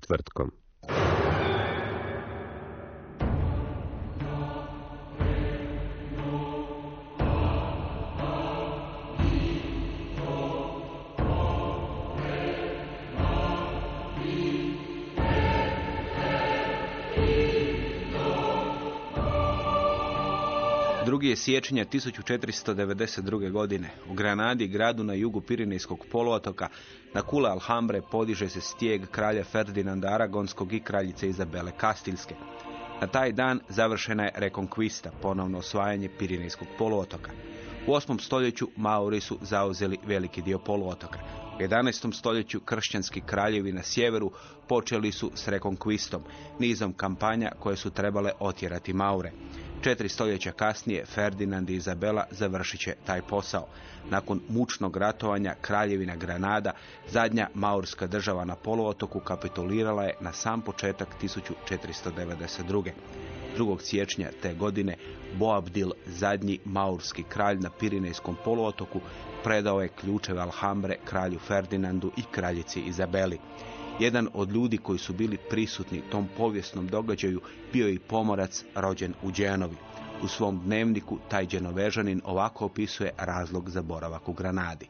Četvrtkom. Siječnja 1492. godine. U Granadi, gradu na jugu Pirinejskog poluotoka, na kule Alhambre podiže se stijeg kralja Ferdinanda Aragonskog i kraljice Izabele Kastilske. Na taj dan završena je rekonkvista, ponovno osvajanje Pirinejskog poluotoka. U 8. stoljeću Mauri su zauzeli veliki dio poluotoka. U 11. stoljeću kršćanski kraljevi na sjeveru počeli su s rekonkvistom, nizom kampanja koje su trebale otjerati Maure. Četiri stoljeća kasnije Ferdinand i Izabela završit će taj posao. Nakon mučnog ratovanja kraljevina Granada, zadnja maurska država na poluotoku kapitulirala je na sam početak 1492. 2. siječnja te godine Boabdil, zadnji maurski kralj na Pirinejskom poluotoku, predao je ključeve Alhambre kralju Ferdinandu i kraljici Izabeli. Jedan od ljudi koji su bili prisutni tom povijesnom događaju bio je i pomorac rođen u Dženovi. U svom dnevniku taj dženovežanin ovako opisuje razlog za boravak u Granadi.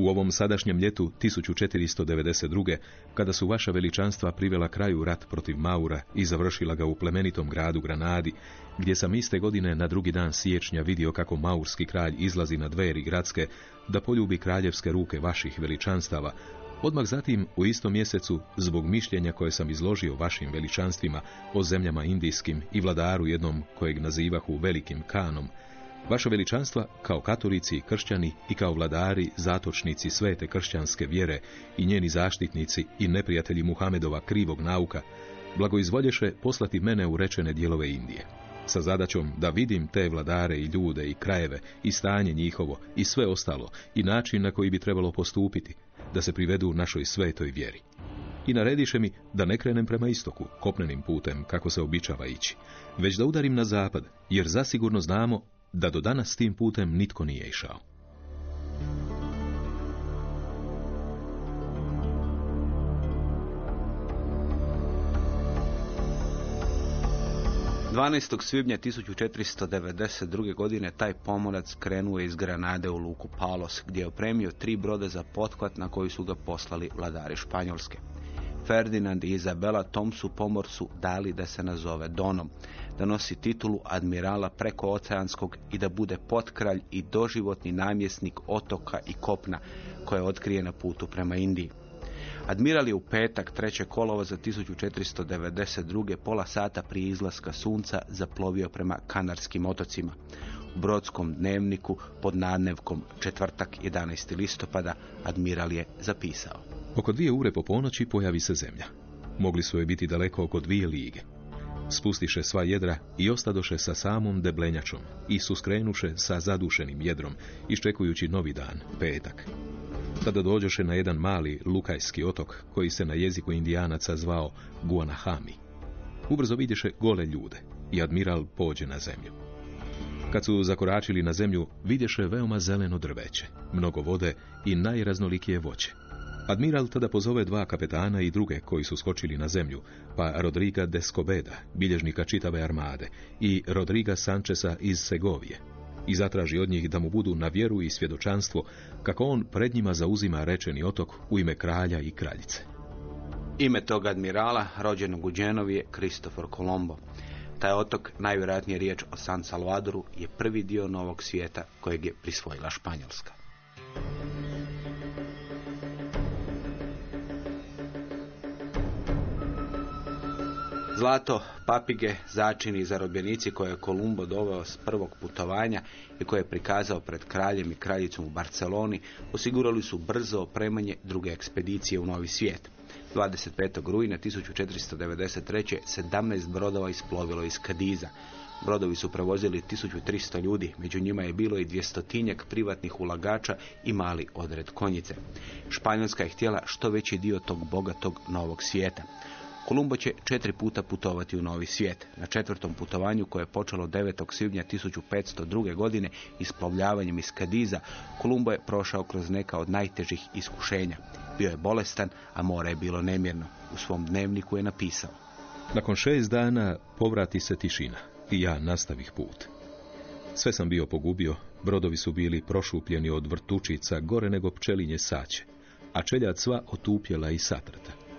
U ovom sadašnjem ljetu 1492. kada su vaša veličanstva privela kraju rat protiv Maura i završila ga u plemenitom gradu Granadi, gdje sam iste godine na drugi dan siječnja vidio kako maurski kralj izlazi na dveri gradske da poljubi kraljevske ruke vaših veličanstava, Odmah zatim, u istom mjesecu, zbog mišljenja koje sam izložio vašim veličanstvima o zemljama indijskim i vladaru jednom kojeg nazivahu velikim kanom, Vaša veličanstva, kao katolici i kršćani i kao vladari, zatočnici svete kršćanske vjere i njeni zaštitnici i neprijatelji Muhamedova krivog nauka, blagoizvolješe poslati mene u rečene dijelove Indije. Sa zadaćom da vidim te vladare i ljude i krajeve i stanje njihovo i sve ostalo i način na koji bi trebalo postupiti, da se privedu našoj svetoj vjeri. I narediše mi da ne krenem prema istoku, kopnenim putem, kako se običava ići, već da udarim na zapad, jer zasigurno znamo da do danas tim putem nitko nije išao. 12. svibnja 1492. godine taj pomorac krenuo iz Granade u luku Palos, gdje je opremio tri broda za pothvat na koji su ga poslali vladari Španjolske. Ferdinand i Izabela tom su pomorcu dali da se nazove Donom, da nosi titulu admirala preko oceanskog i da bude potkralj i doživotni namjesnik otoka i kopna koje otkrije na putu prema Indiji. Admiral je u petak 3. kolova za 1492. pola sata prije izlaska sunca zaplovio prema Kanarskim otocima. Brodskom dnevniku pod nadnevkom četvrtak 11. listopada admiral je zapisao. Oko dvije ure po ponoći pojavi se zemlja. Mogli su je biti daleko oko dvije lige. Spustiše sva jedra i ostadoše sa samom deblenjačom i suskrenuše sa zadušenim jedrom, iščekujući novi dan, petak. Tada dođoše na jedan mali lukajski otok koji se na jeziku indijanaca zvao Guanahami. Ubrzo vidješe gole ljude i admiral pođe na zemlju. Kad su zakoračili na zemlju, vidješe veoma zeleno drveće, mnogo vode i najraznolikije voće. Admiral tada pozove dva kapetana i druge koji su skočili na zemlju, pa Rodriga de Scobeda, bilježnika čitave armade, i Rodriga Sančesa iz Segovije, i zatraži od njih da mu budu na vjeru i svjedočanstvo kako on pred njima zauzima rečeni otok u ime kralja i kraljice. Ime tog admirala, rođenog u Genovi, je Kristofor Colombo. Taj otok, najvjerojatnije riječ o San Salvadoru, je prvi dio novog svijeta kojeg je prisvojila Španjolska. Zlato, papige, začini i zarobljenici koje je Kolumbo doveo s prvog putovanja i koje je prikazao pred kraljem i kraljicom u Barceloni, osigurali su brzo opremanje druge ekspedicije u Novi svijet. 25. rujna 1493. 17 brodova isplovilo iz Kadiza. Brodovi su prevozili 1300 ljudi, među njima je bilo i dvjestotinjak privatnih ulagača i mali odred konjice. Španjolska je htjela što veći dio tog bogatog novog svijeta. Kolumbo će četiri puta putovati u novi svijet. Na četvrtom putovanju koje je počelo 9. svibnja 1502. godine isplovljavanjem iz Kadiza, Kolumbo je prošao kroz neka od najtežih iskušenja. Bio je bolestan, a more je bilo nemjerno. U svom dnevniku je napisao. Nakon šest dana povrati se tišina i ja nastavih put. Sve sam bio pogubio, brodovi su bili prošupljeni od vrtučica gore nego pčelinje saće, a čeljad sva otupjela i satrta.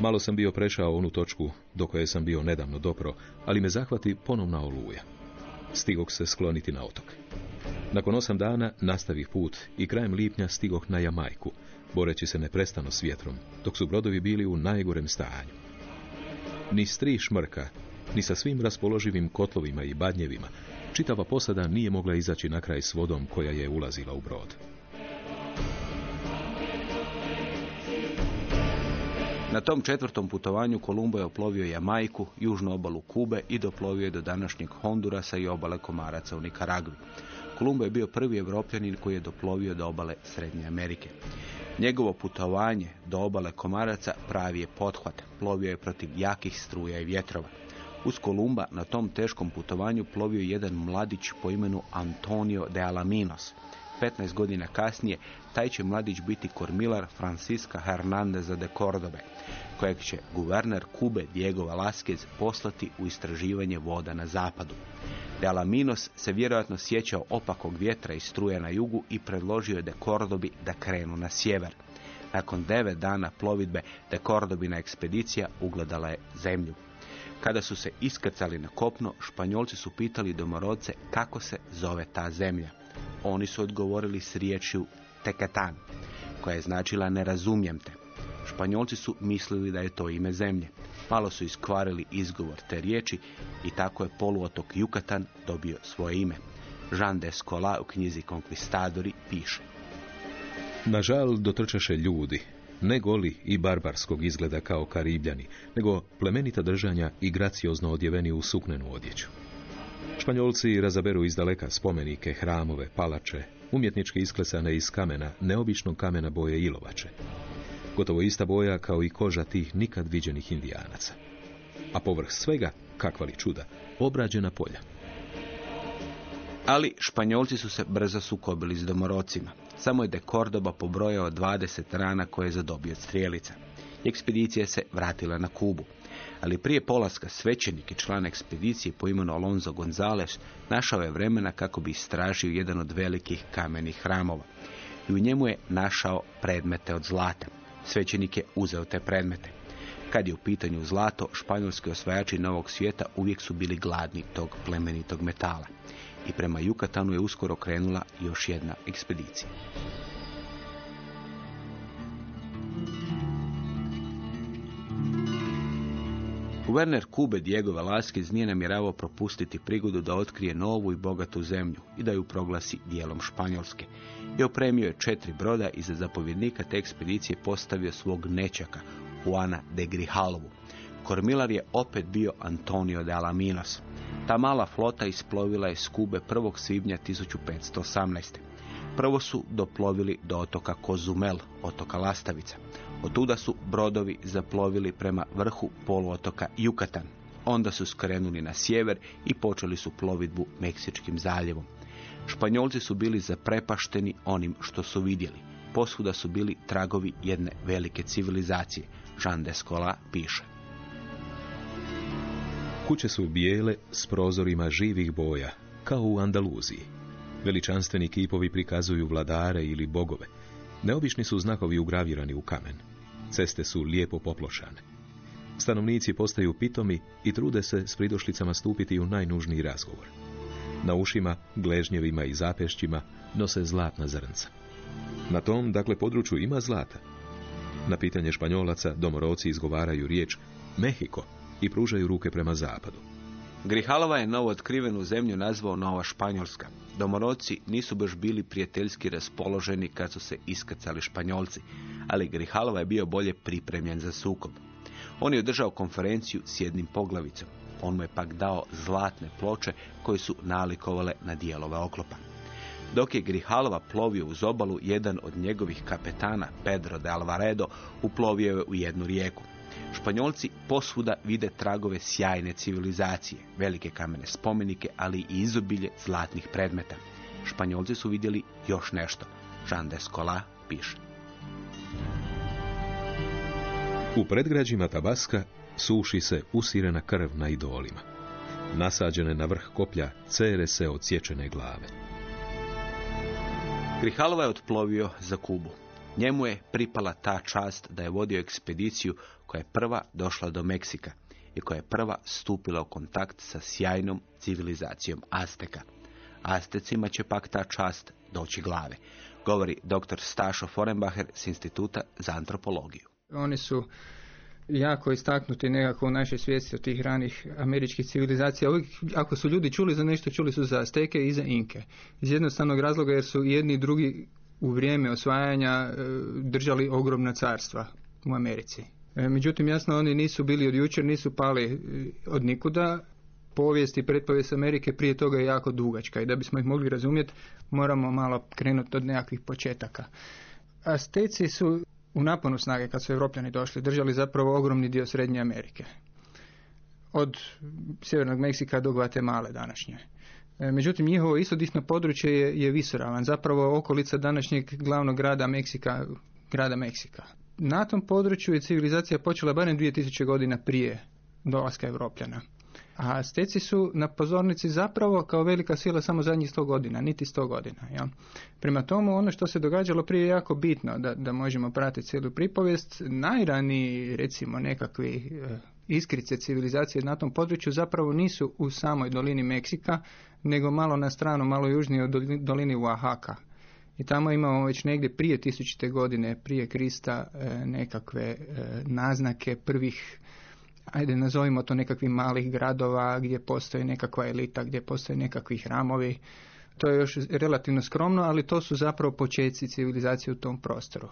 Malo sam bio prešao onu točku do koje sam bio nedavno dopro, ali me zahvati ponovna oluja. Stigog se skloniti na otok. Nakon osam dana nastavih put i krajem lipnja stigog na Jamajku, boreći se neprestano s vjetrom, dok su brodovi bili u najgorem stanju. Ni stri šmrka, ni sa svim raspoloživim kotlovima i badnjevima, čitava posada nije mogla izaći na kraj s vodom koja je ulazila u brod. Na tom četvrtom putovanju Kolumbo je oplovio Jamajku, južnu obalu Kube i doplovio je do današnjeg Hondurasa i obale Komaraca u Nikaragvi. Kolumbo je bio prvi evropljanin koji je doplovio do obale Srednje Amerike. Njegovo putovanje do obale Komaraca pravi je pothvat. Plovio je protiv jakih struja i vjetrova. Uz Kolumba na tom teškom putovanju plovio je jedan mladić po imenu Antonio de Alaminos. 15 godina kasnije taj će mladić biti kormilar Francisca Hernandeza de Cordobe, kojeg će guverner Kube Diego Velasquez poslati u istraživanje voda na zapadu. De Alaminos se vjerojatno sjećao opakog vjetra i struje na jugu i predložio je de Cordobi da krenu na sjever. Nakon devet dana plovidbe de Cordobina ekspedicija ugledala je zemlju. Kada su se iskrcali na kopno, Španjolci su pitali domorodce kako se zove ta zemlja. Oni su odgovorili s riječju Tekatan, koja je značila ne razumijem te. Španjolci su mislili da je to ime zemlje. Malo su iskvarili izgovor te riječi i tako je poluotok Jukatan dobio svoje ime. Jean de Scola u knjizi Konkvistadori piše. Na žal dotrčaše ljudi, ne goli i barbarskog izgleda kao karibljani, nego plemenita držanja i graciozno odjeveni u suknenu odjeću. Španjolci razaberu iz daleka spomenike, hramove, palače, umjetnički isklesane iz kamena, neobičnog kamena boje ilovače. Gotovo ista boja kao i koža tih nikad viđenih indijanaca. A povrh svega, kakva li čuda, obrađena polja. Ali Španjolci su se brzo sukobili s domorocima. Samo je de Cordoba pobrojao 20 rana koje je zadobio od strijelica. Ekspedicija se vratila na Kubu. Ali prije polaska svećenik i član ekspedicije po imenu Alonso Gonzales našao je vremena kako bi istražio jedan od velikih kamenih hramova. I u njemu je našao predmete od zlata. Svećenik je uzeo te predmete. Kad je u pitanju zlato, španjolski osvajači Novog svijeta uvijek su bili gladni tog plemenitog metala. I prema Jukatanu je uskoro krenula još jedna ekspedicija. Guverner Kube Diego Velasquez nije namjeravao propustiti prigodu da otkrije novu i bogatu zemlju i da ju proglasi dijelom Španjolske. I opremio je četiri broda i za zapovjednika te ekspedicije postavio svog nečaka, Juana de Grihalovu. Kormilar je opet bio Antonio de Alaminos. Ta mala flota isplovila je s Kube 1. svibnja 1518. Prvo su doplovili do otoka Kozumel, otoka Lastavica. Otuda su brodovi zaplovili prema vrhu poluotoka Jukatan. Onda su skrenuli na sjever i počeli su plovidbu Meksičkim zaljevom. Španjolci su bili zaprepašteni onim što su vidjeli. Posvuda su bili tragovi jedne velike civilizacije. Jean Descola piše. Kuće su bijele s prozorima živih boja, kao u Andaluziji. Veličanstveni kipovi prikazuju vladare ili bogove. Neobični su znakovi ugravirani u kamen. Ceste su lijepo poplošane. Stanovnici postaju pitomi i trude se s pridošlicama stupiti u najnužniji razgovor. Na ušima, gležnjevima i zapešćima nose zlatna zrnca. Na tom, dakle, području ima zlata. Na pitanje španjolaca domoroci izgovaraju riječ Mehiko i pružaju ruke prema zapadu. Grihalova je novo otkrivenu zemlju nazvao Nova Španjolska. Domoroci nisu baš bili prijateljski raspoloženi kad su se iskrcali Španjolci, ali Grihalova je bio bolje pripremljen za sukob. On je održao konferenciju s jednim poglavicom. On mu je pak dao zlatne ploče koje su nalikovale na dijelove oklopa. Dok je Grihalova plovio uz obalu, jedan od njegovih kapetana, Pedro de Alvaredo, uplovio je u jednu rijeku. Španjolci posvuda vide tragove sjajne civilizacije, velike kamene spomenike, ali i izobilje zlatnih predmeta. Španjolci su vidjeli još nešto. Jean d'Escola piše. U predgrađima Tabaska suši se usirena krv na idolima. Nasađene na vrh koplja cere se od sječene glave. Grihalova je otplovio za Kubu. Njemu je pripala ta čast da je vodio ekspediciju koja je prva došla do Meksika i koja je prva stupila u kontakt sa sjajnom civilizacijom Azteka. Aztecima će pak ta čast doći glave, govori dr. Stašo Forenbacher s Instituta za antropologiju. Oni su jako istaknuti nekako u našoj svijesti od tih ranih američkih civilizacija. Uvijek, ako su ljudi čuli za nešto, čuli su za Azteke i za Inke. Iz jednostavnog razloga jer su jedni i drugi u vrijeme osvajanja e, držali ogromna carstva u Americi. E, međutim, jasno, oni nisu bili od jučer, nisu pali e, od nikuda. Povijest i pretpovijest Amerike prije toga je jako dugačka i da bismo ih mogli razumjeti, moramo malo krenuti od nekakvih početaka. Azteci su u naponu snage kad su Evropljani došli držali zapravo ogromni dio Srednje Amerike. Od Sjevernog Meksika do Guatemala današnje. E, međutim, njihovo istodisno područje je, je visoravan, zapravo okolica današnjeg glavnog grada Meksika, grada Meksika. Na tom području je civilizacija počela barem 2000 godina prije dolaska Evropljana. A Steci su na pozornici zapravo kao velika sila samo zadnjih 100 godina, niti 100 godina. Ja. Prema tomu, ono što se događalo prije je jako bitno da, da možemo pratiti cijelu pripovijest. Najraniji, recimo, nekakvi e, iskrice civilizacije na tom području zapravo nisu u samoj dolini Meksika, nego malo na stranu, malo južnije od dolini Oaxaca. I tamo imamo već negdje prije tisućite godine, prije Krista, e, nekakve e, naznake prvih ajde nazovimo to nekakvih malih gradova gdje postoji nekakva elita, gdje postoje nekakvi hramovi. To je još relativno skromno, ali to su zapravo početci civilizacije u tom prostoru.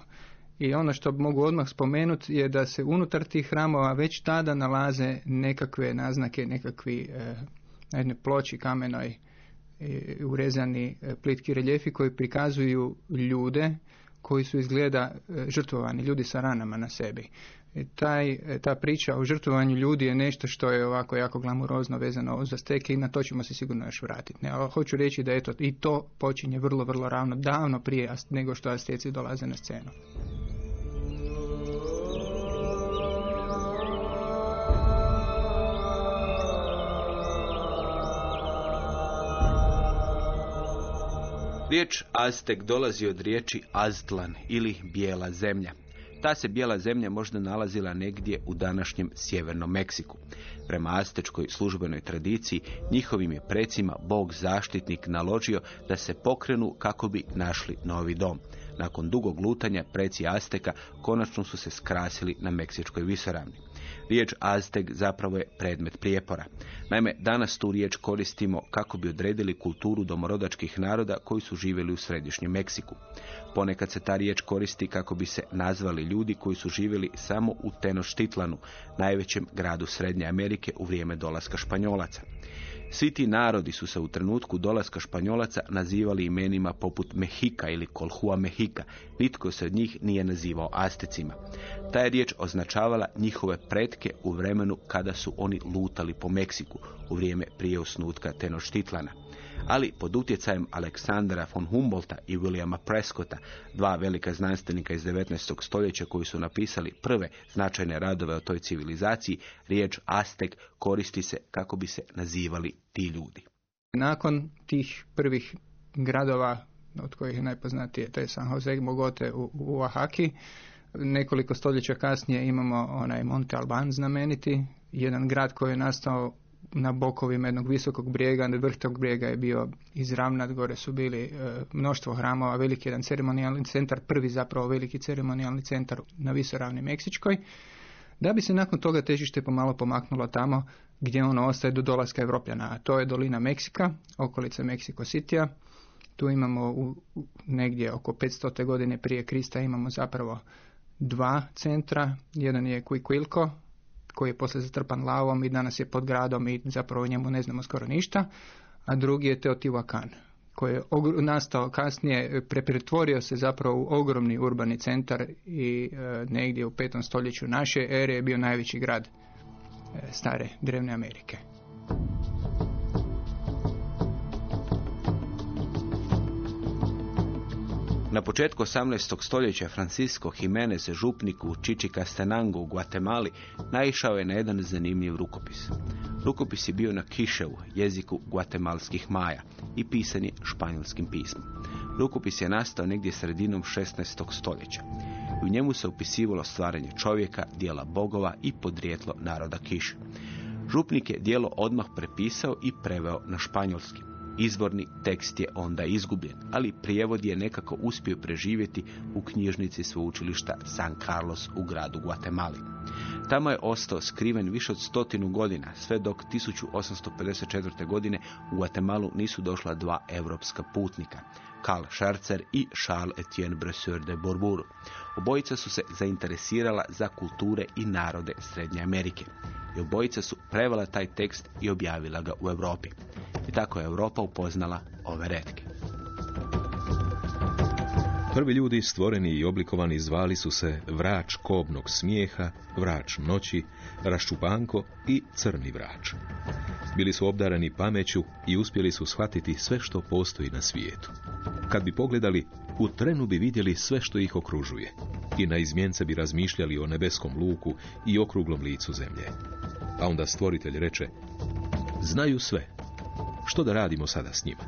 I ono što mogu odmah spomenuti je da se unutar tih hramova već tada nalaze nekakve naznake, nekakvi e, na jednoj ploči kamenoj urezani e, plitki reljefi koji prikazuju ljude koji su izgleda e, žrtvovani, ljudi sa ranama na sebi. Taj, ta priča o žrtvovanju ljudi je nešto što je ovako jako glamurozno vezano za steke i na to ćemo se sigurno još vratiti. Ne, ali hoću reći da eto, i to počinje vrlo, vrlo ravno, davno prije nego što Asteci dolaze na scenu. Riječ Aztek dolazi od riječi Aztlan ili bijela zemlja. Ta se bijela zemlja možda nalazila negdje u današnjem sjevernom Meksiku. Prema aztečkoj službenoj tradiciji, njihovim je precima bog zaštitnik naložio da se pokrenu kako bi našli novi dom. Nakon dugog lutanja preci Azteka konačno su se skrasili na Meksičkoj visoravni. Riječ Aztek zapravo je predmet prijepora. Naime, danas tu riječ koristimo kako bi odredili kulturu domorodačkih naroda koji su živjeli u središnjem Meksiku. Ponekad se ta riječ koristi kako bi se nazvali ljudi koji su živjeli samo u Tenoštitlanu, najvećem gradu Srednje Amerike u vrijeme dolaska Španjolaca. Svi ti narodi su se u trenutku dolaska Španjolaca nazivali imenima poput Mehika ili Kolhua Mehika. Nitko se od njih nije nazivao Astecima. Ta je riječ označavala njihove pretke u vremenu kada su oni lutali po Meksiku, u vrijeme prije osnutka Tenoštitlana ali pod utjecajem Aleksandra von Humboldta i Williama Prescotta, dva velika znanstvenika iz 19. stoljeća koji su napisali prve značajne radove o toj civilizaciji, riječ Aztek koristi se kako bi se nazivali ti ljudi. Nakon tih prvih gradova, od kojih je najpoznatije to je San Jose Mogote u, u Oaxaci, Nekoliko stoljeća kasnije imamo onaj Monte Alban znameniti, jedan grad koji je nastao na bokovima jednog visokog brijega, na vrh tog brijega je bio izravnat, gore su bili e, mnoštvo hramova, veliki jedan ceremonijalni centar, prvi zapravo veliki ceremonijalni centar na visoravni Meksičkoj, da bi se nakon toga težište pomalo pomaknulo tamo gdje ono ostaje do dolaska Evropljana, a to je dolina Meksika, okolica Meksiko Citya. Tu imamo u, negdje oko 500. godine prije Krista imamo zapravo dva centra. Jedan je Quiquilco, koji je poslije zatrpan lavom i danas je pod gradom i zapravo njemu ne znamo skoro ništa. A drugi je Teotihuacan, koji je nastao kasnije, prepretvorio se zapravo u ogromni urbani centar i e, negdje u petom stoljeću naše ere je bio najveći grad e, stare drevne Amerike. Na početku 18. stoljeća Francisco Jimenez, župnik u Čičikastenangu u Guatemali, naišao je na jedan zanimljiv rukopis. Rukopis je bio na kiševu, jeziku guatemalskih maja i pisan je španjolskim pismom. Rukopis je nastao negdje sredinom 16. stoljeća. U njemu se opisivalo stvaranje čovjeka, dijela bogova i podrijetlo naroda Kiš. Župnik je dijelo odmah prepisao i preveo na španjolski. Izvorni tekst je onda izgubljen, ali prijevod je nekako uspio preživjeti u knjižnici sveučilišta San Carlos u gradu Guatemala. Tamo je ostao skriven više od stotinu godina, sve dok 1854. godine u Guatemalu nisu došla dva europska putnika, Karl Scharzer i Charles Etienne Bresseur de Bourbourg. Obojica su se zainteresirala za kulture i narode Srednje Amerike. I obojica su prevela taj tekst i objavila ga u Europi. I tako je Europa upoznala ove retke. Prvi ljudi stvoreni i oblikovani zvali su se vrač kobnog smijeha, vrač noći, raščupanko i crni vrač. Bili su obdarani pameću i uspjeli su shvatiti sve što postoji na svijetu. Kad bi pogledali, u trenu bi vidjeli sve što ih okružuje i na izmjence bi razmišljali o nebeskom luku i okruglom licu zemlje. A onda stvoritelj reče, znaju sve. Što da radimo sada s njima?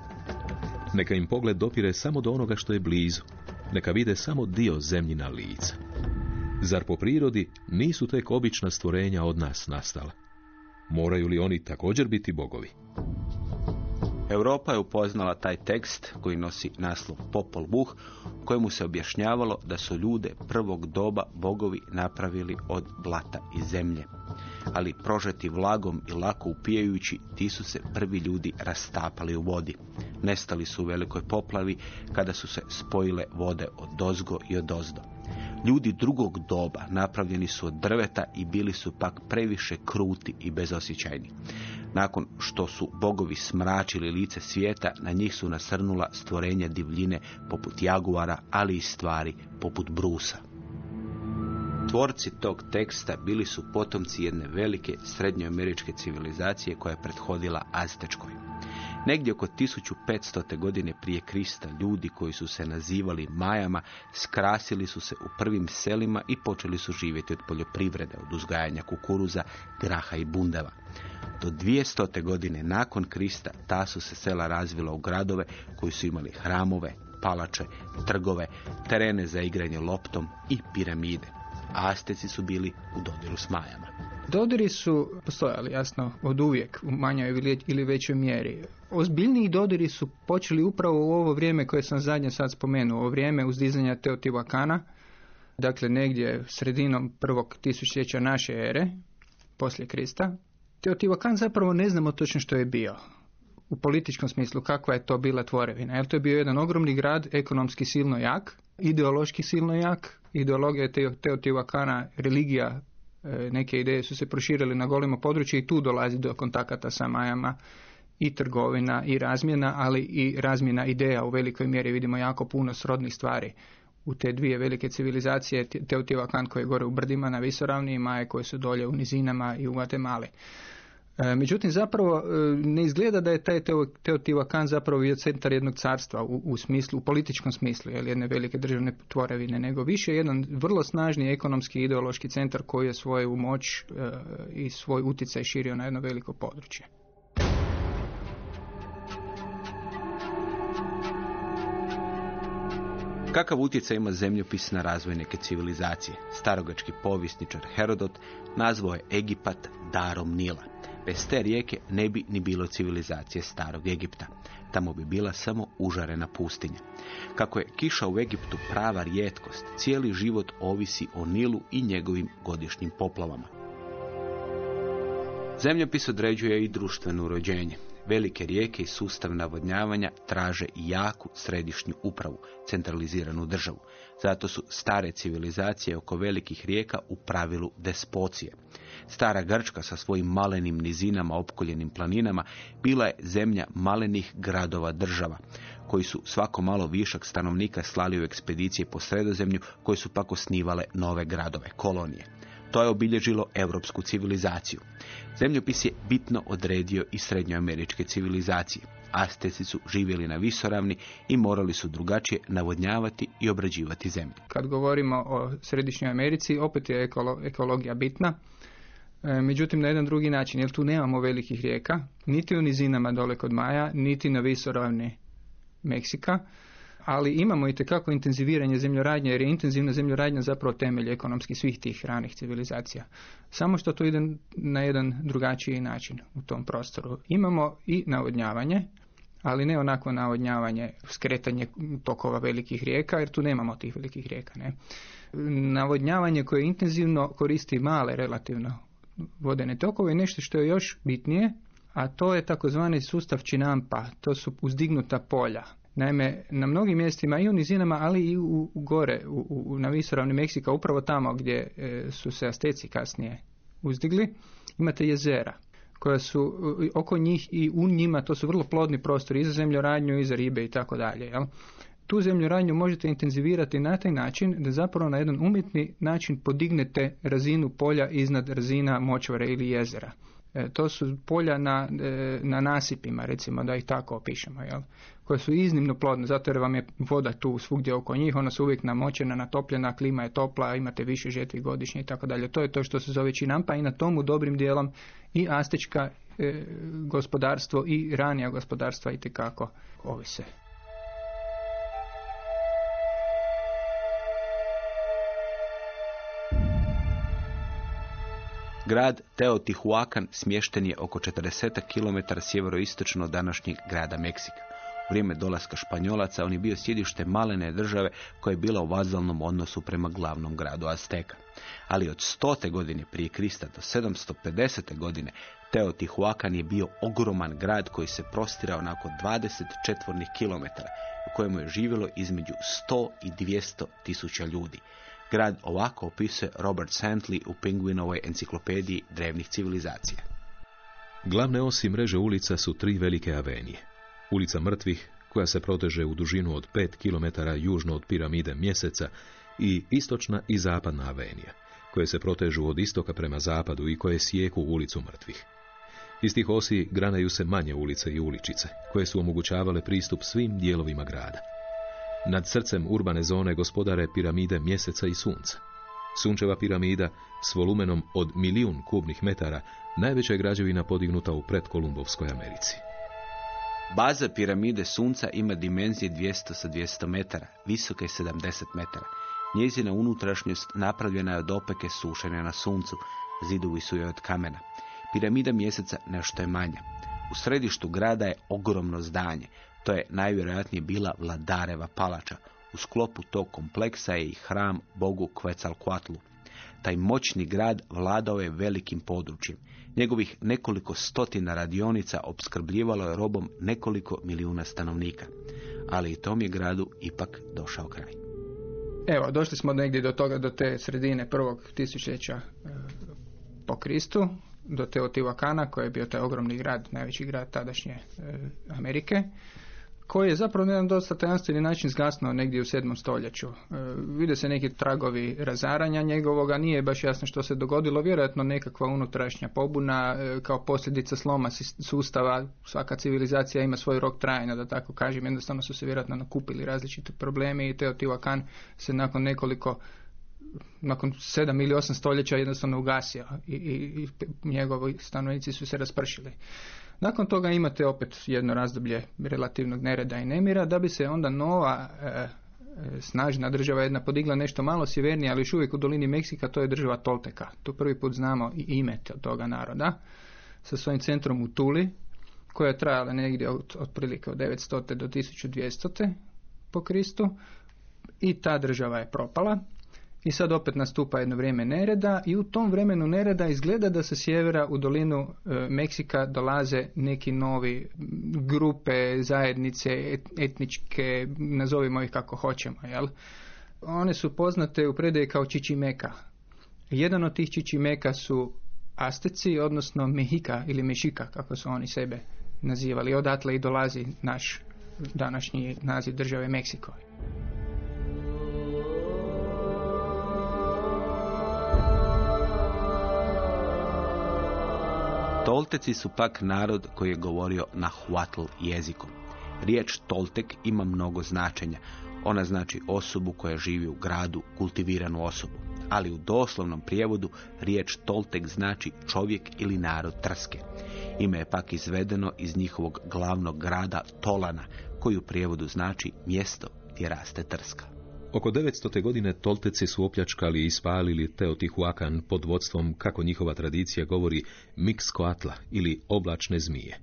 Neka im pogled dopire samo do onoga što je blizu. Neka vide samo dio zemljina lica. Zar po prirodi nisu tek obična stvorenja od nas nastala? Moraju li oni također biti bogovi? Europa je upoznala taj tekst koji nosi naslov Popol Vuh, kojemu se objašnjavalo da su ljude prvog doba bogovi napravili od blata i zemlje. Ali prožeti vlagom i lako upijajući, ti su se prvi ljudi rastapali u vodi. Nestali su u velikoj poplavi kada su se spojile vode od dozgo i od ozdo. Ljudi drugog doba napravljeni su od drveta i bili su pak previše kruti i bezosjećajni. Nakon što su bogovi smračili lice svijeta, na njih su nasrnula stvorenja divljine poput jaguara, ali i stvari poput brusa. Tvorci tog teksta bili su potomci jedne velike srednjoameričke civilizacije koja je prethodila Aztečkoj. Negdje oko 1500. godine prije Krista ljudi koji su se nazivali Majama skrasili su se u prvim selima i počeli su živjeti od poljoprivrede, od uzgajanja kukuruza, graha i bundeva. Do 200. godine nakon Krista ta su se sela razvila u gradove koji su imali hramove, palače, trgove, terene za igranje loptom i piramide. Asteci su bili u dodiru s Majama. Dodiri su postojali, jasno, od uvijek u manjoj ili većoj mjeri. Ozbiljniji dodiri su počeli upravo u ovo vrijeme koje sam zadnje sad spomenuo, vrijeme uzdizanja Teotihuacana, dakle negdje sredinom prvog tisućljeća naše ere, poslije Krista. Teotihuacan zapravo ne znamo točno što je bio u političkom smislu kakva je to bila tvorevina. Jer to je bio jedan ogromni grad, ekonomski silno jak, ideološki silno jak, ideologija Teotihuacana, religija neke ideje su se proširili na golimo područje i tu dolazi do kontakata sa Majama i trgovina i razmjena, ali i razmjena ideja u velikoj mjeri vidimo jako puno srodnih stvari u te dvije velike civilizacije, Teotihuacan koji je gore u brdima na visoravni i Maje koje su dolje u nizinama i u Guatemala. E, međutim, zapravo e, ne izgleda da je taj Teotihuacan zapravo bio centar jednog carstva u, u smislu, u političkom smislu, jel, jedne velike državne tvorevine, nego više jedan vrlo snažni ekonomski i ideološki centar koji je svoju moć e, i svoj utjecaj širio na jedno veliko područje. Kakav utjecaj ima zemljopis na razvoj neke civilizacije? Starogački povisničar Herodot nazvao je Egipat darom Nila. Bez te rijeke ne bi ni bilo civilizacije starog Egipta. Tamo bi bila samo užarena pustinja. Kako je kiša u Egiptu prava rijetkost, cijeli život ovisi o Nilu i njegovim godišnjim poplavama. Zemljopis određuje i društveno urođenje. Velike rijeke i sustav navodnjavanja traže jaku središnju upravu, centraliziranu državu. Zato su stare civilizacije oko velikih rijeka u pravilu despocije. Stara Grčka sa svojim malenim nizinama, opkoljenim planinama, bila je zemlja malenih gradova država, koji su svako malo višak stanovnika slali u ekspedicije po sredozemlju, koje su pak osnivale nove gradove, kolonije. To je obilježilo europsku civilizaciju. Zemljopis je bitno odredio i srednjoameričke civilizacije. Asteci su živjeli na visoravni i morali su drugačije navodnjavati i obrađivati zemlju. Kad govorimo o Središnjoj Americi, opet je ekolo- ekologija bitna. E, Međutim, na jedan drugi način, jer tu nemamo velikih rijeka, niti u nizinama dole kod Maja, niti na visoravni Meksika, ali imamo i tekako intenziviranje zemljoradnje, jer je intenzivna zemljoradnja zapravo temelj ekonomski svih tih ranih civilizacija. Samo što to ide na jedan drugačiji način u tom prostoru. Imamo i navodnjavanje, ali ne onako navodnjavanje, skretanje tokova velikih rijeka, jer tu nemamo tih velikih rijeka. Ne? Navodnjavanje koje intenzivno koristi male relativno vodene tokove je nešto što je još bitnije, a to je takozvani sustav činampa, to su uzdignuta polja. Naime, na mnogim mjestima i u nizinama, ali i u, u gore, u, u, na visoravni Meksika, upravo tamo gdje e, su se Asteci kasnije uzdigli, imate jezera koja su e, oko njih i u njima, to su vrlo plodni prostori i za zemljoradnju i za ribe i tako dalje. Jel? Tu zemljoradnju možete intenzivirati na taj način da zapravo na jedan umjetni način podignete razinu polja iznad razina močvare ili jezera. E, to su polja na, e, na nasipima, recimo da ih tako opišemo, jel? koje su iznimno plodne, zato jer vam je voda tu svugdje oko njih, ona su uvijek namočena, natopljena, klima je topla, imate više žetvi godišnje i. To je to što se zove činampa i na tomu dobrim dijelom i astečka e, gospodarstvo i ranija gospodarstva i tekako ovise. Grad Teotihuacan smješten je oko 40 km sjeveroistočno od današnjeg grada Meksika. U vrijeme dolaska Španjolaca on je bio sjedište malene države koja je bila u vazalnom odnosu prema glavnom gradu Azteka. Ali od 100. godine prije Krista do 750. godine Teotihuacan je bio ogroman grad koji se prostirao na oko 20 četvornih kilometara u kojemu je živjelo između 100 i 200 tisuća ljudi. Grad ovako opisuje Robert Santley u Penguinovoj enciklopediji drevnih civilizacija. Glavne osi mreže ulica su tri velike avenije. Ulica mrtvih, koja se proteže u dužinu od 5 km južno od piramide mjeseca i istočna i zapadna avenija, koje se protežu od istoka prema zapadu i koje sijeku ulicu mrtvih. Iz tih osi granaju se manje ulice i uličice, koje su omogućavale pristup svim dijelovima grada. Nad srcem urbane zone gospodare piramide mjeseca i sunca. Sunčeva piramida s volumenom od milijun kubnih metara najveća je građevina podignuta u predkolumbovskoj Americi. Baza piramide sunca ima dimenzije 200 sa 200 metara, visoke 70 metara. Njezina unutrašnjost napravljena je od opeke sušene na suncu, zidovi su joj od kamena. Piramida mjeseca nešto je manja. U središtu grada je ogromno zdanje. To je najvjerojatnije bila vladareva palača. U sklopu tog kompleksa je i hram bogu Quetzalcoatlu. Taj moćni grad vladao je velikim područjem. Njegovih nekoliko stotina radionica opskrbljivalo je robom nekoliko milijuna stanovnika. Ali i tom je gradu ipak došao kraj. Evo, došli smo negdje do toga, do te sredine prvog tisućeća e, po Kristu, do Teotihuacana, koji je bio taj ogromni grad, najveći grad tadašnje e, Amerike, koji je zapravo na jedan dosta tajanstveni način zgasnuo negdje u sedmom stoljeću. E, vide se neki tragovi razaranja njegovoga, nije baš jasno što se dogodilo, vjerojatno nekakva unutrašnja pobuna e, kao posljedica sloma sustava, svaka civilizacija ima svoj rok trajanja, da tako kažem, jednostavno su se vjerojatno nakupili različiti problemi i Teotihuacan se nakon nekoliko nakon sedam ili osam stoljeća jednostavno ugasio i, i, i njegovi stanovnici su se raspršili. Nakon toga imate opet jedno razdoblje relativnog nereda i nemira, da bi se onda nova e, snažna država, jedna podigla nešto malo sjevernije, ali još uvijek u dolini Meksika, to je država Tolteka. Tu prvi put znamo i ime toga naroda, sa svojim centrom u Tuli, koja je trajala negdje od, otprilike od 900. do 1200. po Kristu i ta država je propala i sad opet nastupa jedno vrijeme nereda i u tom vremenu nereda izgleda da sa sjevera u dolinu e, Meksika dolaze neki novi grupe, zajednice, etničke, nazovimo ih kako hoćemo, jel? One su poznate u predaji kao Čičimeka. Jedan od tih Čičimeka su Asteci, odnosno Mehika ili Mešika, kako su oni sebe nazivali. Odatle i dolazi naš današnji naziv države Meksiko. Tolteci su pak narod koji je govorio na hvatl jezikom. Riječ Toltek ima mnogo značenja. Ona znači osobu koja živi u gradu, kultiviranu osobu. Ali u doslovnom prijevodu riječ Toltek znači čovjek ili narod Trske. Ime je pak izvedeno iz njihovog glavnog grada Tolana, koji u prijevodu znači mjesto gdje raste trska. Oko 900. godine Tolteci su opljačkali i spalili Teotihuacan pod vodstvom, kako njihova tradicija govori, Mixcoatla ili oblačne zmije.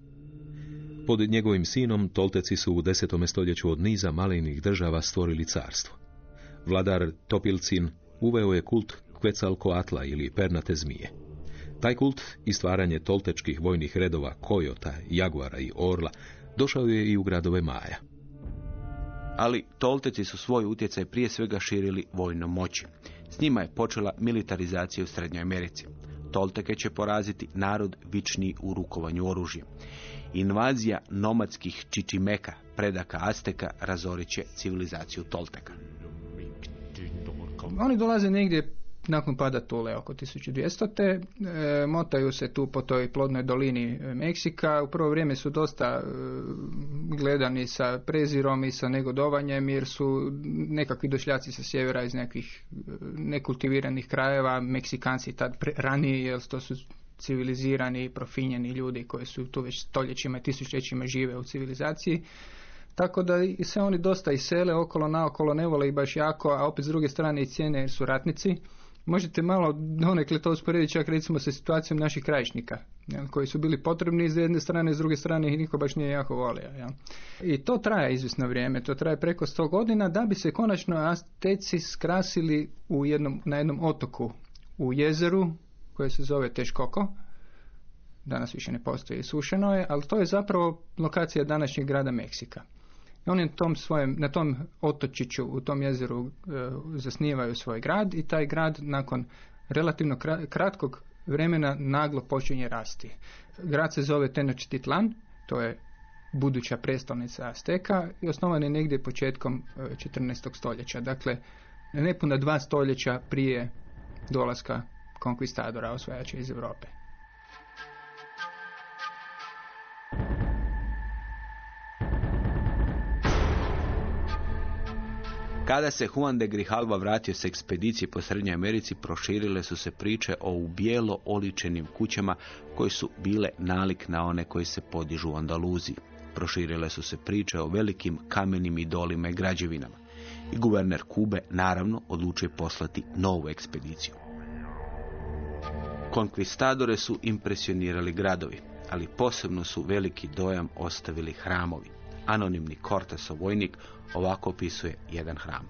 Pod njegovim sinom Tolteci su u desetom stoljeću od niza malenih država stvorili carstvo. Vladar Topilcin uveo je kult Quetzalcoatla ili pernate zmije. Taj kult i stvaranje toltečkih vojnih redova kojota, jaguara i orla došao je i u gradove Maja. Ali Tolteci su svoj utjecaj prije svega širili vojnom moći. S njima je počela militarizacija u Srednjoj Americi. Tolteke će poraziti narod vičniji u rukovanju oružjem. Invazija nomadskih čičimeka, predaka Azteka, razorit će civilizaciju Tolteka. Oni dolaze negdje nakon pada Tule oko 1200. E, motaju se tu po toj plodnoj dolini e, Meksika. U prvo vrijeme su dosta e, gledani sa prezirom i sa negodovanjem jer su nekakvi došljaci sa sjevera iz nekih e, nekultiviranih krajeva, Meksikanci tad pre, ranije, jer to su civilizirani i profinjeni ljudi koji su tu već stoljećima i tisućećima žive u civilizaciji. Tako da se oni dosta isele okolo naokolo, ne vole ih baš jako, a opet s druge strane i cijene jer su ratnici možete malo donekle to usporediti čak recimo sa situacijom naših krajišnika koji su bili potrebni s jedne strane, s druge strane ih niko baš nije jako volio. Ja. I to traje izvisno vrijeme, to traje preko sto godina da bi se konačno Azteci skrasili u jednom, na jednom otoku u jezeru koje se zove Teškoko. Danas više ne postoji, sušeno je, ali to je zapravo lokacija današnjeg grada Meksika. Oni tom svojem, na tom otočiću, u tom jezeru e, zasnivaju svoj grad i taj grad nakon relativno kratkog vremena naglo počinje rasti. Grad se zove Tenochtitlan, to je buduća prestolnica Azteka i osnovan je negdje početkom 14. E, stoljeća. Dakle, nepuna dva stoljeća prije dolaska konkvistadora, osvajača iz Europe. Kada se Juan de Grijalva vratio s ekspedicije po Srednjoj Americi, proširile su se priče o u bijelo oličenim kućama koje su bile nalik na one koji se podižu u Andaluziji. Proširile su se priče o velikim kamenim idolima i građevinama. I guverner Kube naravno odlučuje poslati novu ekspediciju. Konkvistadore su impresionirali gradovi, ali posebno su veliki dojam ostavili hramovi. Anonimni Cortesov vojnik ovako opisuje jedan hram.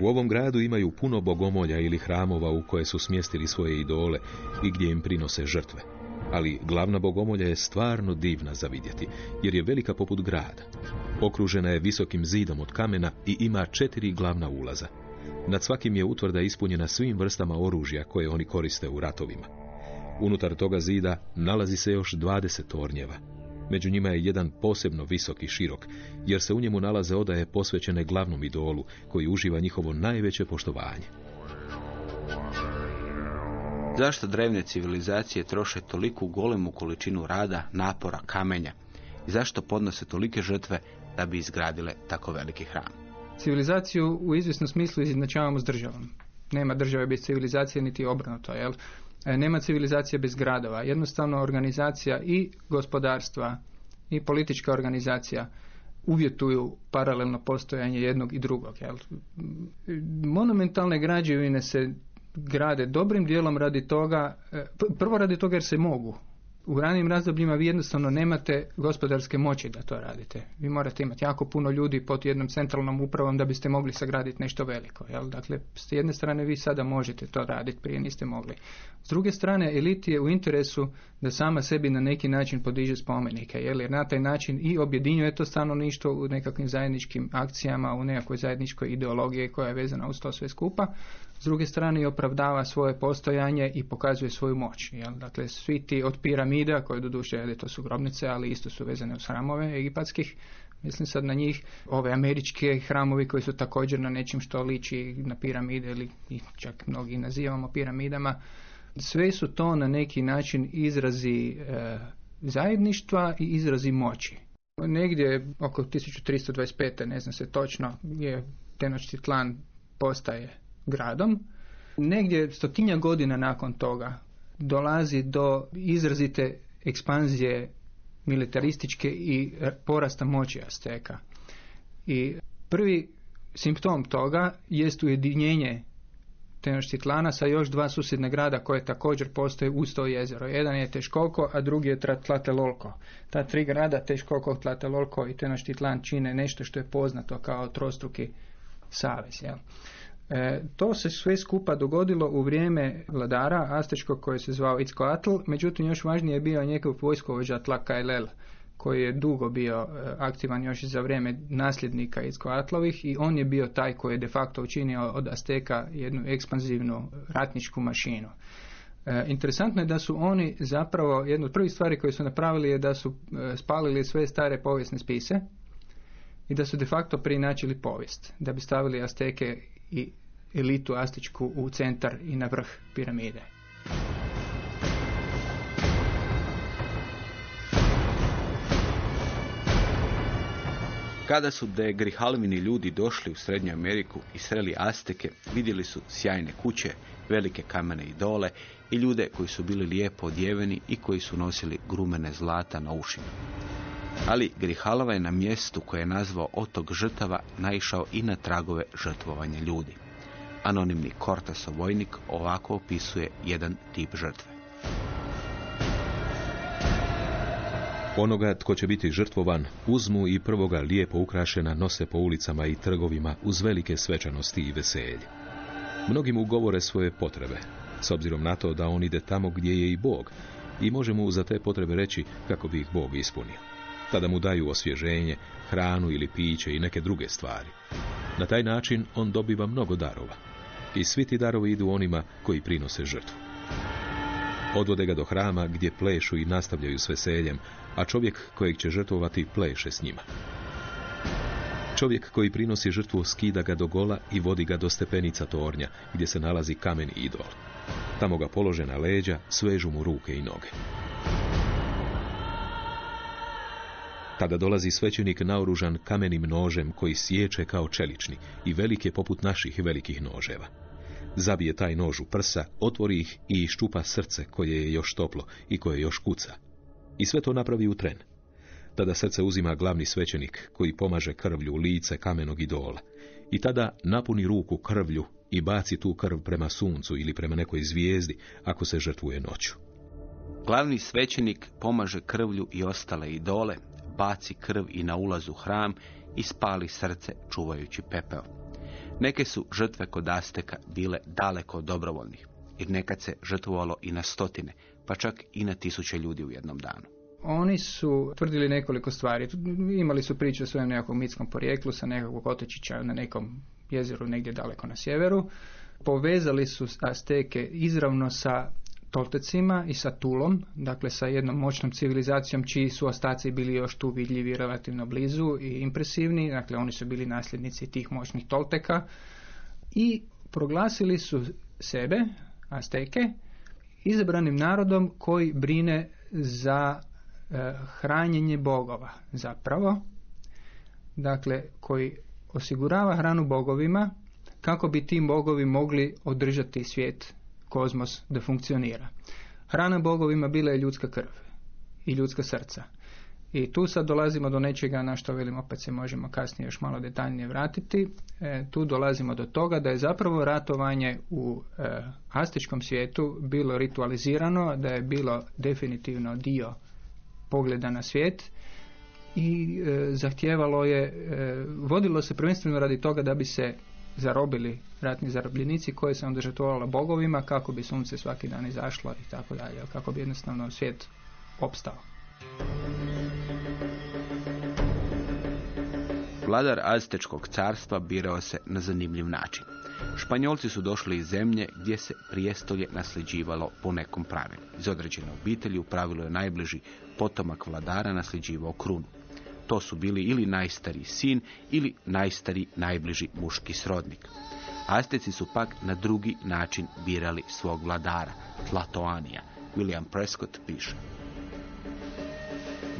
U ovom gradu imaju puno bogomolja ili hramova u koje su smjestili svoje idole i gdje im prinose žrtve. Ali glavna bogomolja je stvarno divna za vidjeti, jer je velika poput grada. Okružena je visokim zidom od kamena i ima četiri glavna ulaza. Nad svakim je utvrda ispunjena svim vrstama oružja koje oni koriste u ratovima. Unutar toga zida nalazi se još 20 tornjeva, Među njima je jedan posebno visok i širok, jer se u njemu nalaze odaje posvećene glavnom idolu, koji uživa njihovo najveće poštovanje. Zašto drevne civilizacije troše toliku golemu količinu rada, napora, kamenja? I zašto podnose tolike žrtve da bi izgradile tako veliki hram? Civilizaciju u izvjesnom smislu izjednačavamo s državom. Nema države bez civilizacije niti obrnuto, jel? E, nema civilizacije bez gradova. Jednostavno organizacija i gospodarstva i politička organizacija uvjetuju paralelno postojanje jednog i drugog. Jel? Monumentalne građevine se grade dobrim dijelom radi toga, e, prvo radi toga jer se mogu. U ranijim razdobljima vi jednostavno nemate gospodarske moći da to radite. Vi morate imati jako puno ljudi pod jednom centralnom upravom da biste mogli sagraditi nešto veliko. Jel? Dakle, s jedne strane vi sada možete to raditi, prije niste mogli. S druge strane, eliti je u interesu da sama sebi na neki način podiže spomenike, jel? jer na taj način i objedinjuje to stanovništvo u nekakvim zajedničkim akcijama, u nekakvoj zajedničkoj ideologiji koja je vezana uz to sve skupa, s druge strane i opravdava svoje postojanje i pokazuje svoju moć. Jel? Dakle, svi ti od piramida, koje doduše, jel, to su grobnice, ali isto su vezane uz hramove egipatskih, mislim sad na njih, ove američke hramovi koji su također na nečim što liči na piramide ili čak mnogi nazivamo piramidama, sve su to na neki način izrazi e, zajedništva i izrazi moći. Negdje oko 1325. ne znam se točno je Tenochtitlan postaje gradom. Negdje stotinja godina nakon toga dolazi do izrazite ekspanzije militarističke i porasta moći Azteka. I prvi simptom toga jest ujedinjenje Tenoštitlana sa još dva susjedna grada koje također postoje uz to jezero. Jedan je Teškoko, a drugi je Tlatelolko. Ta tri grada, Teškoko, Tlatelolko i Tenoštitlan čine nešto što je poznato kao trostruki savez. Jel? E, to se sve skupa dogodilo u vrijeme vladara Astečkog koji se zvao Itzkoatl, međutim još važnije je bio njegov vojskovođa Tlakailel koji je dugo bio e, aktivan još za vrijeme nasljednika Itzkoatlovih i on je bio taj koji je de facto učinio od Azteka jednu ekspanzivnu ratničku mašinu. E, interesantno je da su oni zapravo, jednu od prvih stvari koje su napravili je da su e, spalili sve stare povijesne spise i da su de facto preinačili povijest, da bi stavili Azteke i elitu astičku u centar i na vrh piramide. Kada su de Grihalvini ljudi došli u Srednju Ameriku i sreli Azteke, vidjeli su sjajne kuće, velike kamene idole i ljude koji su bili lijepo odjeveni i koji su nosili grumene zlata na ušima. Ali Grihalova je na mjestu koje je nazvao otok žrtava naišao i na tragove žrtvovanja ljudi. Anonimni Kortasov vojnik ovako opisuje jedan tip žrtve. Onoga tko će biti žrtvovan, uzmu i prvoga lijepo ukrašena nose po ulicama i trgovima uz velike svečanosti i veselje. Mnogi mu govore svoje potrebe, s obzirom na to da on ide tamo gdje je i Bog i može mu za te potrebe reći kako bi ih Bog ispunio. Tada mu daju osvježenje, hranu ili piće i neke druge stvari. Na taj način on dobiva mnogo darova. I svi ti darovi idu onima koji prinose žrtvu. Odvode ga do hrama gdje plešu i nastavljaju s veseljem, a čovjek kojeg će žrtvovati pleše s njima. Čovjek koji prinosi žrtvu skida ga do gola i vodi ga do stepenica tornja, gdje se nalazi kamen idol. Tamo ga polože na leđa, svežu mu ruke i noge. Tada dolazi svećenik naoružan kamenim nožem koji sječe kao čelični i velik je poput naših velikih noževa. Zabije taj nož u prsa, otvori ih i iščupa srce koje je još toplo i koje još kuca. I sve to napravi u tren. Tada srce uzima glavni svećenik koji pomaže krvlju u lice kamenog idola. I tada napuni ruku krvlju i baci tu krv prema suncu ili prema nekoj zvijezdi ako se žrtvuje noću. Glavni svećenik pomaže krvlju i ostale idole, baci krv i na ulazu hram i spali srce čuvajući pepeo. Neke su žrtve kod Asteka bile daleko dobrovoljnih, jer nekad se žrtvovalo i na stotine, pa čak i na tisuće ljudi u jednom danu. Oni su tvrdili nekoliko stvari. Imali su priču o svojem nekakvom mitskom porijeklu sa nekakvog otočića na nekom jezeru negdje daleko na sjeveru. Povezali su Azteke izravno sa Toltecima i sa Tulom, dakle sa jednom moćnom civilizacijom čiji su ostaci bili još tu vidljivi relativno blizu i impresivni, dakle oni su bili nasljednici tih moćnih Tolteka i proglasili su sebe, Azteke, izabranim narodom koji brine za e, hranjenje bogova zapravo, dakle koji osigurava hranu bogovima kako bi ti bogovi mogli održati svijet kozmos da funkcionira. Hrana bogovima bila je ljudska krv i ljudska srca. I tu sad dolazimo do nečega na što velim opet se možemo kasnije još malo detaljnije vratiti. E, tu dolazimo do toga da je zapravo ratovanje u e, astičkom svijetu bilo ritualizirano, da je bilo definitivno dio pogleda na svijet i e, zahtijevalo je, e, vodilo se prvenstveno radi toga da bi se zarobili ratni zarobljenici koje se onda žrtvovalo bogovima kako bi sunce svaki dan izašlo i tako dalje, kako bi jednostavno svijet opstao. Vladar Aztečkog carstva birao se na zanimljiv način. Španjolci su došli iz zemlje gdje se prijestolje nasljeđivalo po nekom pravilu. Iz određene obitelji u pravilu je najbliži potomak vladara nasljeđivao krunu. To su bili ili najstariji sin ili najstari najbliži muški srodnik. Azteci su pak na drugi način birali svog vladara, Tlatoanija. William Prescott piše.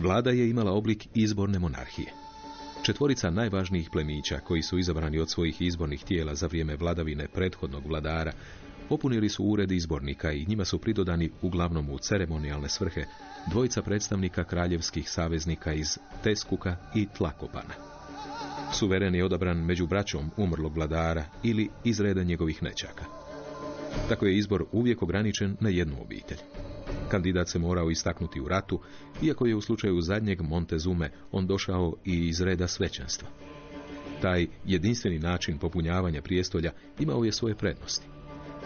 Vlada je imala oblik izborne monarhije. Četvorica najvažnijih plemića koji su izabrani od svojih izbornih tijela za vrijeme vladavine prethodnog vladara popunili su ured izbornika i njima su pridodani uglavnom u ceremonijalne svrhe dvojica predstavnika kraljevskih saveznika iz Teskuka i Tlakopana. Suveren je odabran među braćom umrlog vladara ili iz reda njegovih nećaka. Tako je izbor uvijek ograničen na jednu obitelj. Kandidat se morao istaknuti u ratu, iako je u slučaju zadnjeg Montezume on došao i iz reda svećenstva. Taj jedinstveni način popunjavanja prijestolja imao je svoje prednosti.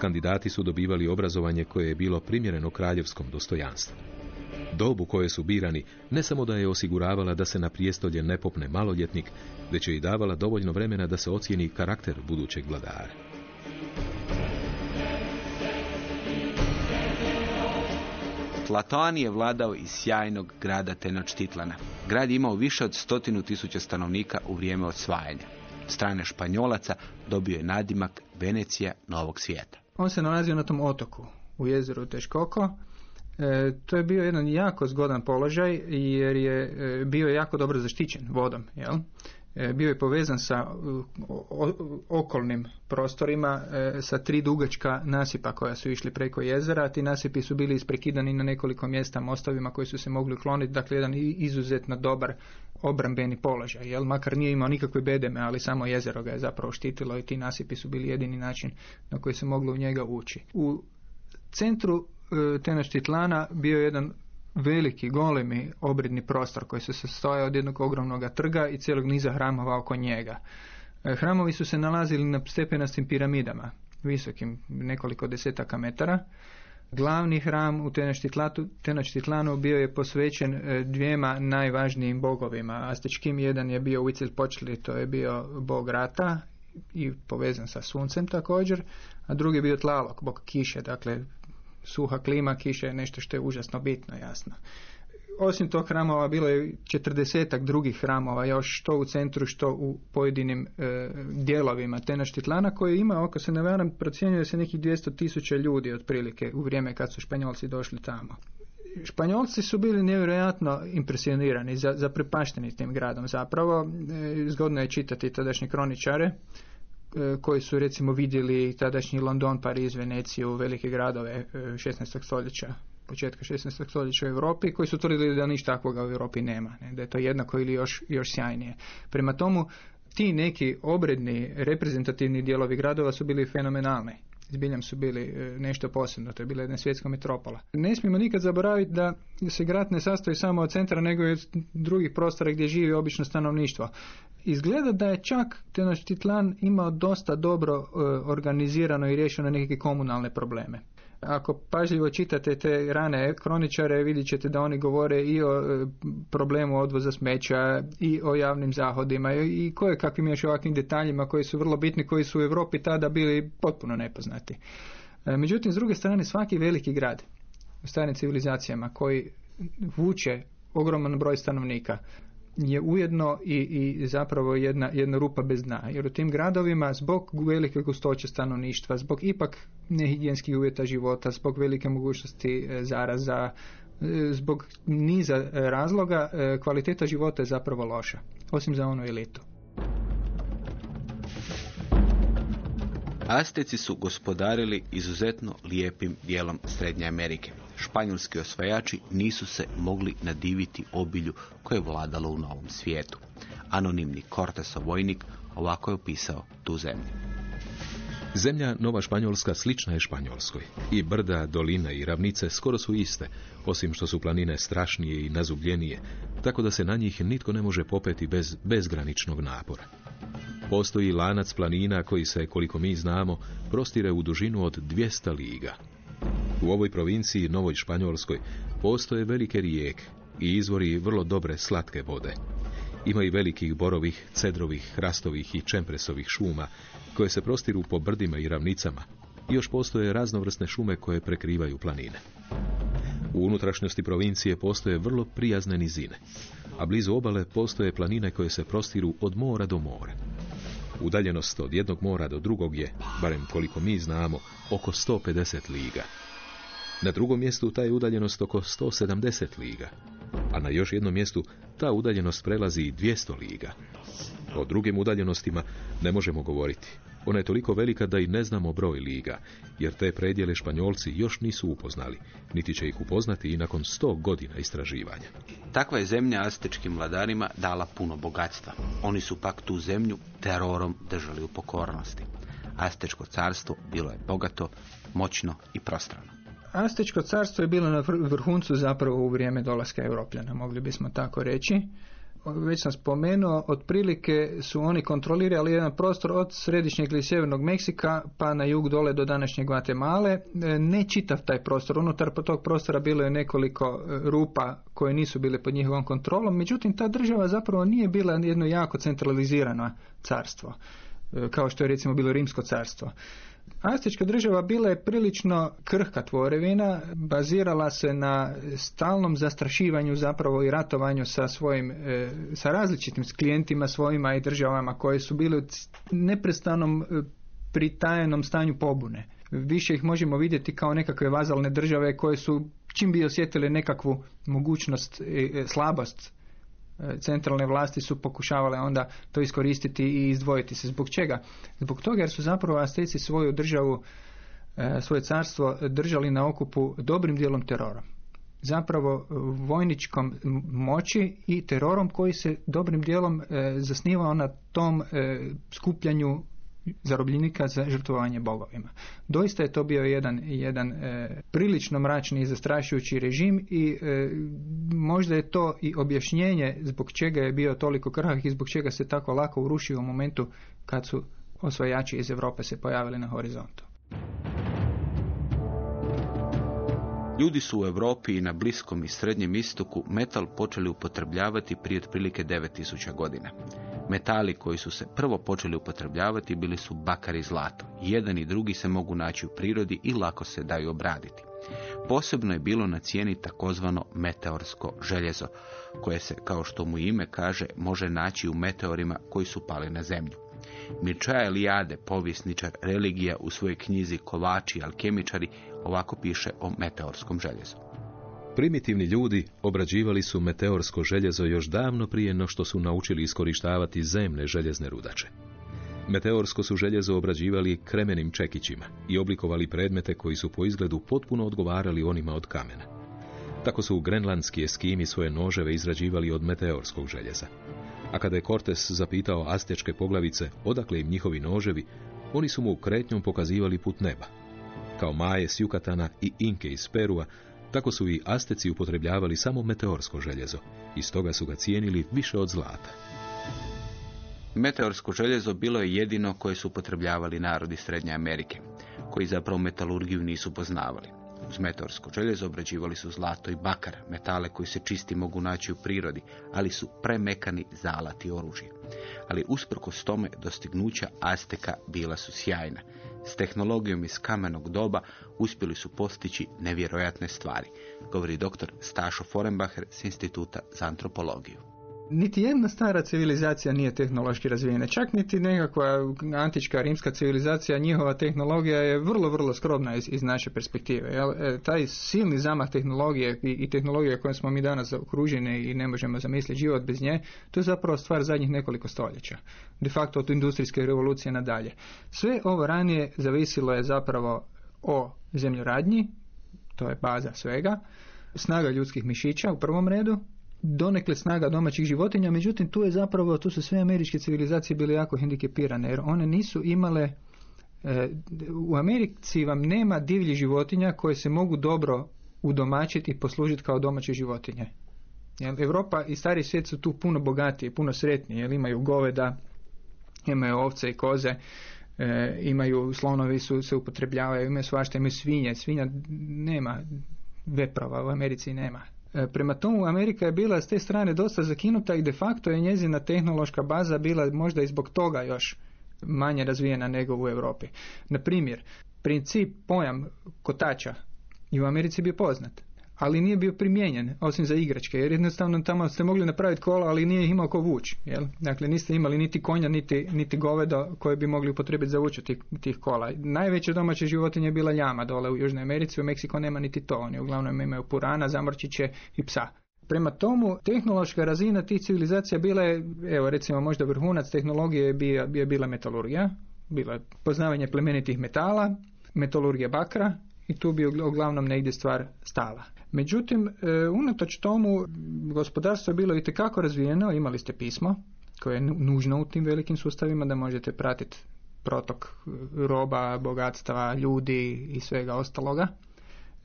Kandidati su dobivali obrazovanje koje je bilo primjereno kraljevskom dostojanstvu. Dobu koje su birani ne samo da je osiguravala da se na prijestolje ne popne maloljetnik, već je i davala dovoljno vremena da se ocijeni karakter budućeg vladara. Tlatoan je vladao iz sjajnog grada Tenochtitlana. Grad je imao više od stotinu tisuća stanovnika u vrijeme osvajanja. Strane Španjolaca dobio je nadimak Venecija Novog svijeta. On se nalazio na tom otoku u jezeru Teškoko. E, to je bio jedan jako zgodan položaj jer je e, bio jako dobro zaštićen vodom. Jel? E, bio je povezan sa okolnim prostorima e, sa tri dugačka nasipa koja su išli preko jezera. Ti nasipi su bili isprekidani na nekoliko mjesta mostovima koji su se mogli ukloniti. Dakle, jedan izuzetno dobar obrambeni položaj. Jel? Makar nije imao nikakve bedeme, ali samo jezero ga je zapravo štitilo i ti nasipi su bili jedini način na koji se moglo u njega ući. U centru e, Tenoštitlana bio je jedan veliki, golemi obredni prostor koji se sastoja od jednog ogromnog trga i cijelog niza hramova oko njega. E, hramovi su se nalazili na stepenastim piramidama, visokim nekoliko desetaka metara. Glavni hram u Tenoštitlanu bio je posvećen e, dvijema najvažnijim bogovima. Astečkim jedan je bio Huitzilopochtli, to je bio bog rata i povezan sa suncem također, a drugi je bio Tlalok, bog kiše, dakle suha klima, kiša je nešto što je užasno bitno, jasno. Osim tog hramova bilo je četrdesetak drugih hramova, još što u centru, što u pojedinim e, dijelovima Tenoštitlana koji ima, oko se ne varam, procjenjuje se nekih 200 tisuća ljudi otprilike u vrijeme kad su Španjolci došli tamo. Španjolci su bili nevjerojatno impresionirani, za, zaprepašteni tim gradom zapravo. E, zgodno je čitati tadašnje kroničare koji su recimo vidjeli tadašnji London, Pariz, Veneciju, velike gradove 16. E, stoljeća početka 16. stoljeća u Europi koji su tvrdili da ništa takvoga u Europi nema, ne, da je to jednako ili još, još sjajnije. Prema tomu ti neki obredni reprezentativni dijelovi gradova su bili fenomenalni. Zbiljam su bili e, nešto posebno, to je bila jedna svjetska metropola. Ne smijemo nikad zaboraviti da se grad ne sastoji samo od centra, nego i od drugih prostora gdje živi obično stanovništvo. Izgleda da je čak Tenochtitlan imao dosta dobro e, organizirano i riješeno neke komunalne probleme. Ako pažljivo čitate te rane kroničare, vidjet ćete da oni govore i o e, problemu odvoza smeća i o javnim zahodima i koje kakvim još ovakvim detaljima koji su vrlo bitni, koji su u Europi tada bili potpuno nepoznati. E, međutim, s druge strane, svaki veliki grad u starim civilizacijama koji vuče ogroman broj stanovnika je ujedno i, i zapravo jedna, jedna rupa bez dna. Jer u tim gradovima zbog velike gustoće stanovništva, zbog ipak nehigijenskih uvjeta života, zbog velike mogućnosti e, zaraza, e, zbog niza e, razloga kvaliteta života je zapravo loša. Osim za onu elitu. Azteci su gospodarili izuzetno lijepim dijelom Srednje Amerike. Španjolski osvajači nisu se mogli nadiviti obilju koje je vladalo u novom svijetu. Anonimni Cortesov vojnik ovako je opisao tu zemlju. Zemlja Nova Španjolska slična je Španjolskoj. I brda, doline i ravnice skoro su iste, osim što su planine strašnije i nazubljenije, tako da se na njih nitko ne može popeti bez bezgraničnog napora. Postoji lanac planina koji se, koliko mi znamo, prostire u dužinu od 200 liga. U ovoj provinciji, Novoj Španjolskoj, postoje velike rijeke i izvori vrlo dobre slatke vode. Ima i velikih borovih, cedrovih, hrastovih i čempresovih šuma, koje se prostiru po brdima i ravnicama. I još postoje raznovrsne šume koje prekrivaju planine. U unutrašnjosti provincije postoje vrlo prijazne nizine, a blizu obale postoje planine koje se prostiru od mora do mora. Udaljenost od jednog mora do drugog je, barem koliko mi znamo, oko 150 liga. Na drugom mjestu ta je udaljenost oko 170 liga, a na još jednom mjestu ta udaljenost prelazi i 200 liga. O drugim udaljenostima ne možemo govoriti. Ona je toliko velika da i ne znamo broj liga, jer te predjele Španjolci još nisu upoznali, niti će ih upoznati i nakon sto godina istraživanja. Takva je zemlja aztečkim vladarima dala puno bogatstva. Oni su pak tu zemlju terorom držali u pokornosti. Aztečko carstvo bilo je bogato, moćno i prostrano. Aztečko carstvo je bilo na vrhuncu zapravo u vrijeme dolaska Europljana, mogli bismo tako reći. Već sam spomenuo, otprilike su oni kontrolirali jedan prostor od središnjeg ili sjevernog Meksika pa na jug dole do današnje Guatemale. Ne čitav taj prostor, unutar tog prostora bilo je nekoliko rupa koje nisu bile pod njihovom kontrolom, međutim ta država zapravo nije bila jedno jako centralizirano carstvo, kao što je recimo bilo Rimsko carstvo. Aztečka država bila je prilično krhka tvorevina, bazirala se na stalnom zastrašivanju zapravo i ratovanju sa svojim, e, sa različitim klijentima svojima i državama koje su bile u neprestanom e, pritajenom stanju pobune. Više ih možemo vidjeti kao nekakve vazalne države koje su čim bi osjetile nekakvu mogućnost, e, slabost centralne vlasti su pokušavale onda to iskoristiti i izdvojiti se. Zbog čega? Zbog toga jer su zapravo Asteci svoju državu, e, svoje carstvo držali na okupu dobrim dijelom terora. Zapravo vojničkom moći i terorom koji se dobrim dijelom e, zasnivao na tom e, skupljanju zarobljenika za žrtvovanje bogovima. Doista je to bio jedan, jedan e, prilično mračni i zastrašujući režim i e, možda je to i objašnjenje zbog čega je bio toliko krhak i zbog čega se tako lako urušio u momentu kad su osvajači iz Europe se pojavili na horizontu. Ljudi su u Europi i na Bliskom i Srednjem istoku metal počeli upotrebljavati prije otprilike 9000 godina. Metali koji su se prvo počeli upotrebljavati bili su bakar i zlato. Jedan i drugi se mogu naći u prirodi i lako se daju obraditi. Posebno je bilo na cijeni takozvano meteorsko željezo, koje se, kao što mu ime kaže, može naći u meteorima koji su pali na zemlju. Mirčaja Elijade, povjesničar religija u svojoj knjizi Kovači i alkemičari, ovako piše o meteorskom željezu. Primitivni ljudi obrađivali su meteorsko željezo još davno prije no što su naučili iskorištavati zemne željezne rudače. Meteorsko su željezo obrađivali kremenim čekićima i oblikovali predmete koji su po izgledu potpuno odgovarali onima od kamena. Tako su grenlandski eskimi svoje noževe izrađivali od meteorskog željeza. A kada je Cortes zapitao astečke poglavice odakle im njihovi noževi, oni su mu kretnjom pokazivali put neba. Kao Maje s Jukatana i Inke iz Perua, tako su i Asteci upotrebljavali samo meteorsko željezo i stoga su ga cijenili više od zlata. Meteorsko željezo bilo je jedino koje su upotrebljavali narodi Srednje Amerike, koji zapravo metalurgiju nisu poznavali. Uz meteorsko željezo obrađivali su zlato i bakar, metale koji se čisti mogu naći u prirodi, ali su premekani za alati oružje. Ali usprkos tome dostignuća Azteka bila su sjajna. S tehnologijom iz kamenog doba uspjeli su postići nevjerojatne stvari, govori dr. Stašo Forenbacher s Instituta za antropologiju. Niti jedna stara civilizacija nije tehnološki razvijena. Čak niti nekakva antička rimska civilizacija, njihova tehnologija je vrlo, vrlo skromna iz, iz naše perspektive. Jel? E, taj silni zamah tehnologije i, i tehnologije kojom smo mi danas okruženi i ne možemo zamisliti život bez nje, to je zapravo stvar zadnjih nekoliko stoljeća. De facto od industrijske revolucije nadalje. Sve ovo ranije zavisilo je zapravo o zemljoradnji, to je baza svega, snaga ljudskih mišića u prvom redu, donekle snaga domaćih životinja, međutim tu je zapravo, tu su sve američke civilizacije bile jako hendikepirane, jer one nisu imale e, u Americi vam nema divljih životinja koje se mogu dobro udomačiti i poslužiti kao domaće životinje. Jel, Europa i stari svijet su tu puno bogatiji, puno sretniji, jer imaju goveda, imaju ovce i koze, e, imaju slonovi su se upotrebljavaju, imaju svašta, imaju svinje, svinja nema veprova u Americi nema. E, prema tomu Amerika je bila s te strane dosta zakinuta i de facto je njezina tehnološka baza bila možda i zbog toga još manje razvijena nego u Europi. Na primjer, princip, pojam kotača i u Americi bio poznat ali nije bio primijenjen, osim za igračke, jer jednostavno tamo ste mogli napraviti kola, ali nije imao ko vući. Jel? Dakle, niste imali niti konja, niti, niti govedo koje bi mogli upotrebiti za vuču tih, tih kola. Najveće domaće životinje je bila ljama dole u Južnoj Americi, u Meksiko nema niti to, oni uglavnom imaju purana, zamorčiće i psa. Prema tomu, tehnološka razina tih civilizacija bila je, evo recimo možda vrhunac tehnologije je bila, je bila metalurgija, bilo je poznavanje plemenitih metala, metalurgija bakra i tu bi uglavnom negdje stvar stala. Međutim, e, unatoč tomu gospodarstvo je bilo i razvijeno, imali ste pismo koje je nužno u tim velikim sustavima da možete pratiti protok e, roba, bogatstva, ljudi i svega ostaloga.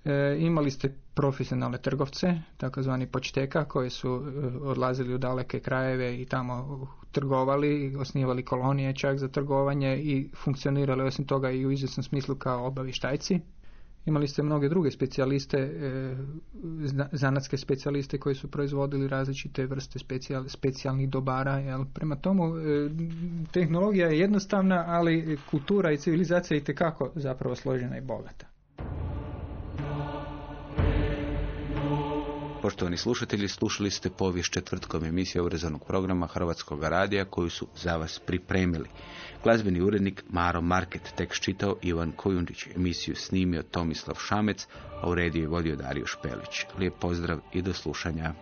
E, imali ste profesionalne trgovce, takozvani počteka, koji su e, odlazili u daleke krajeve i tamo trgovali, osnivali kolonije čak za trgovanje i funkcionirali osim toga i u izvjesnom smislu kao obavištajci. Imali ste mnoge druge specijaliste, e, zanatske specijaliste koji su proizvodili različite vrste specijal, specijalnih dobara. Jel? Prema tomu, e, tehnologija je jednostavna, ali kultura i civilizacija je itekako zapravo složena i bogata. Poštovani slušatelji, slušali ste povijest četvrtkom emisije urezanog programa Hrvatskog radija koju su za vas pripremili. Glazbeni urednik Maro Market tek čitao Ivan Kojundić, emisiju snimio Tomislav Šamec, a u rediju je vodio Dario Špelić. Lijep pozdrav i do slušanja.